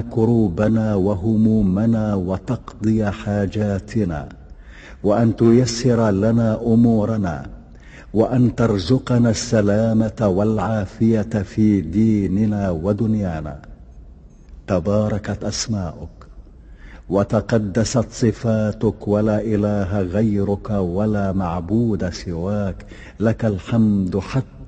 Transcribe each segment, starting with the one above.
كروبنا وهمومنا وتقضي حاجاتنا وأن تيسر لنا أمورنا وأن ترزقنا السلامة والعافية في ديننا ودنيانا. تباركت أسماؤك وتقدست صفاتك ولا إله غيرك ولا معبود سواك. لك الحمد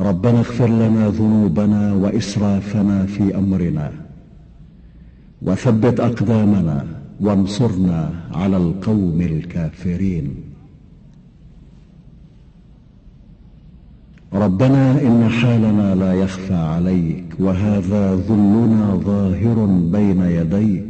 ربنا اغفر لنا ذنوبنا وإسرافنا في أمرنا وثبت أقدامنا وانصرنا على القوم الكافرين. ربنا إن حالنا لا يخفى عليك وهذا ذلنا ظاهر بين يديك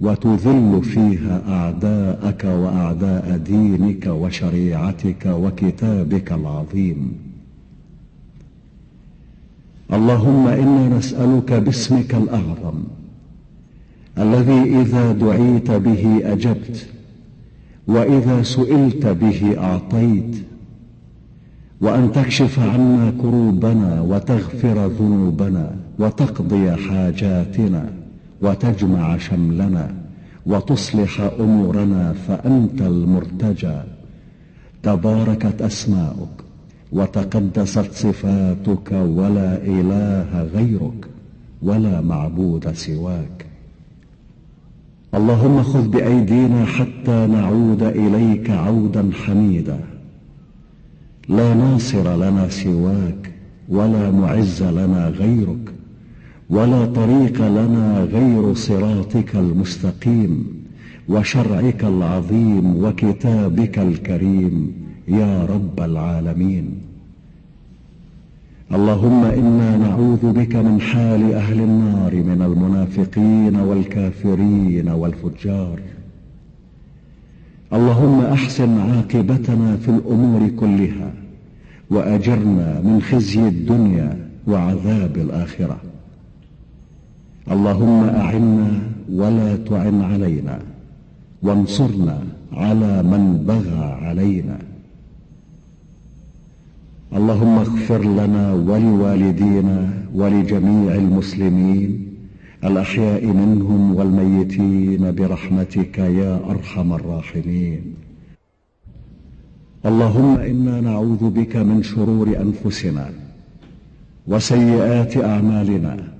وتذل فيها أعداءك وأعداء دينك وشريعتك وكتابك العظيم. اللهم إنا نسألك باسمك الأعظم الذي إذا دعيت به أجبت وإذا سئلت به أعطيت وأن تكشف عنا كروبنا وتغفر ذنوبنا وتقضي حاجاتنا. وتجمع شملنا وتصلح أمورنا فأنت المرتجى. تباركت أسماؤك وتقدست صفاتك ولا إله غيرك ولا معبود سواك. اللهم خذ بأيدينا حتى نعود إليك عودا حميدا. لا ناصر لنا سواك ولا معز لنا غيرك. ولا طريق لنا غير صراطك المستقيم وشرعك العظيم وكتابك الكريم يا رب العالمين. اللهم إنا نعوذ بك من حال أهل النار من المنافقين والكافرين والفجار. اللهم أحسن عاقبتنا في الأمور كلها وأجرنا من خزي الدنيا وعذاب الآخرة. اللهم أعنا ولا تعن علينا وانصرنا على من بغى علينا. اللهم اغفر لنا ولوالدينا ولجميع المسلمين الأحياء منهم والميتين برحمتك يا أرحم الراحمين. اللهم إنا نعوذ بك من شرور أنفسنا وسيئات أعمالنا.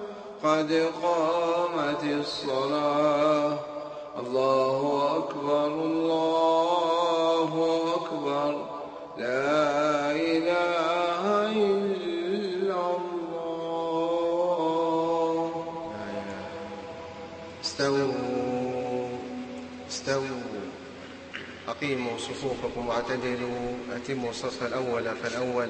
قد قامت الصلاة. الله أكبر الله أكبر. لا إله إلا الله. استووا استووا. أقيموا صفوفكم واعتدلوا. أتموا الصف الأول فالأول.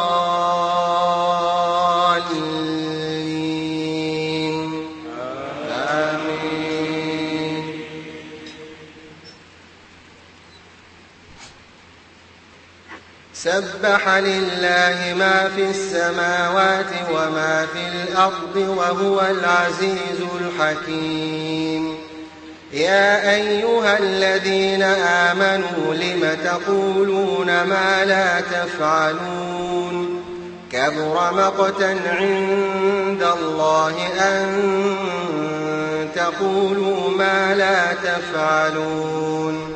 سبح لله ما في السماوات وما في الأرض وهو العزيز الحكيم. يا أيها الذين آمنوا لم تقولون ما لا تفعلون؟ كبر مقتا عند الله أن تقولوا ما لا تفعلون.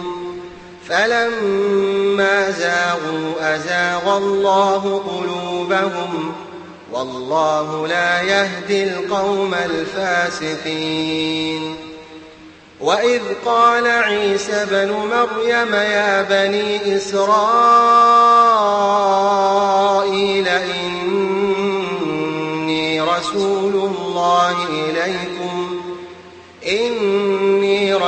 فلما زاغوا أزاغ الله قلوبهم والله لا يهدي القوم الفاسقين. وإذ قال عيسى بن مريم يا بني إسرائيل إني رسول الله إليكم إني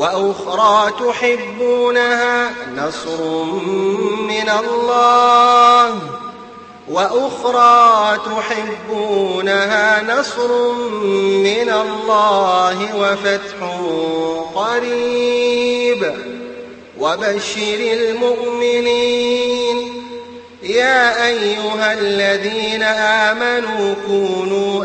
وأخرى تحبونها نصر من الله. وأخرى تحبونها نصر من الله وفتح قريب. وبشر المؤمنين. يا أيها الذين آمنوا كونوا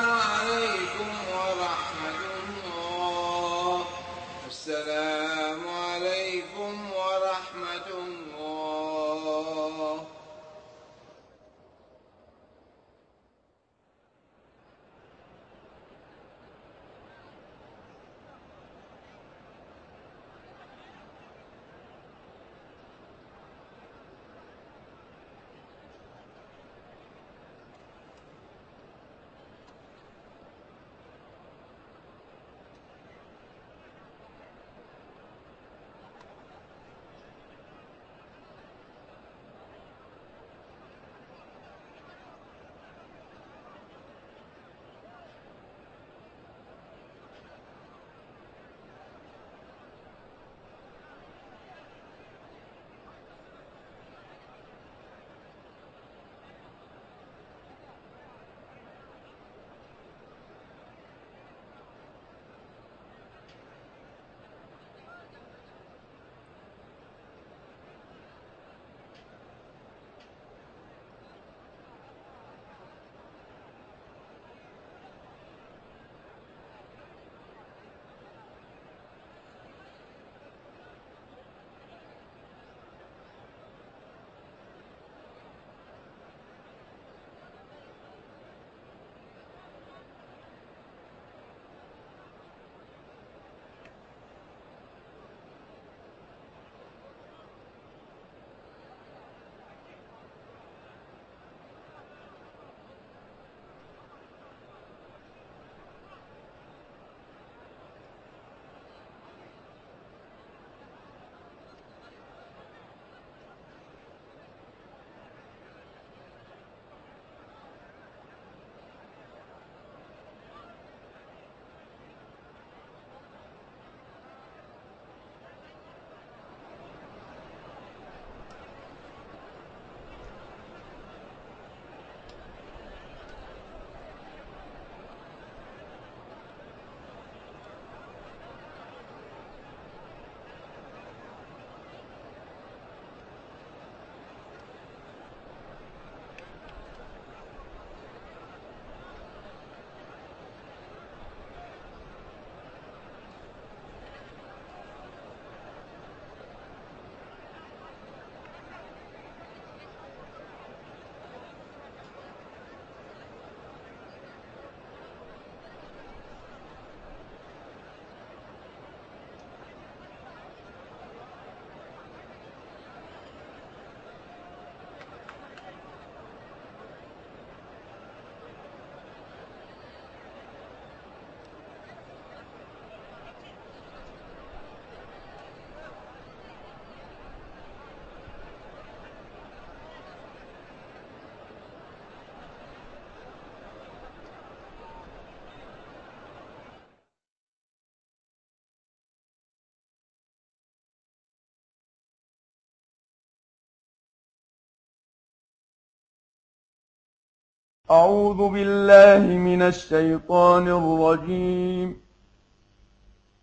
أعوذ بالله من الشيطان الرجيم.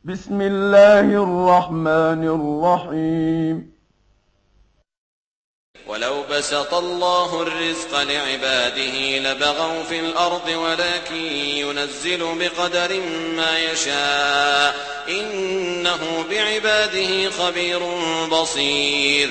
بسم الله الرحمن الرحيم. ولو بسط الله الرزق لعباده لبغوا في الأرض ولكن ينزل بقدر ما يشاء. إنه بعباده خبير بصير.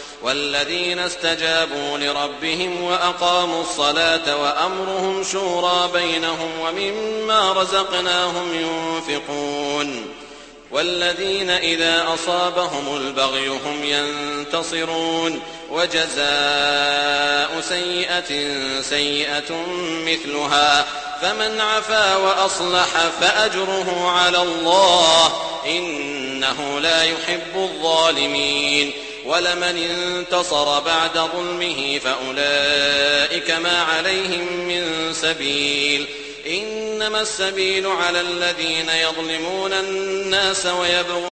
والذين استجابوا لربهم وأقاموا الصلاة وأمرهم شورى بينهم ومما رزقناهم ينفقون والذين إذا أصابهم البغي هم ينتصرون وجزاء سيئة سيئة مثلها فمن عفا وأصلح فأجره على الله إنه لا يحب الظالمين ولمن انتصر بعد ظلمه فأولئك ما عليهم من سبيل. إنما السبيل على الذين يظلمون الناس ويبغون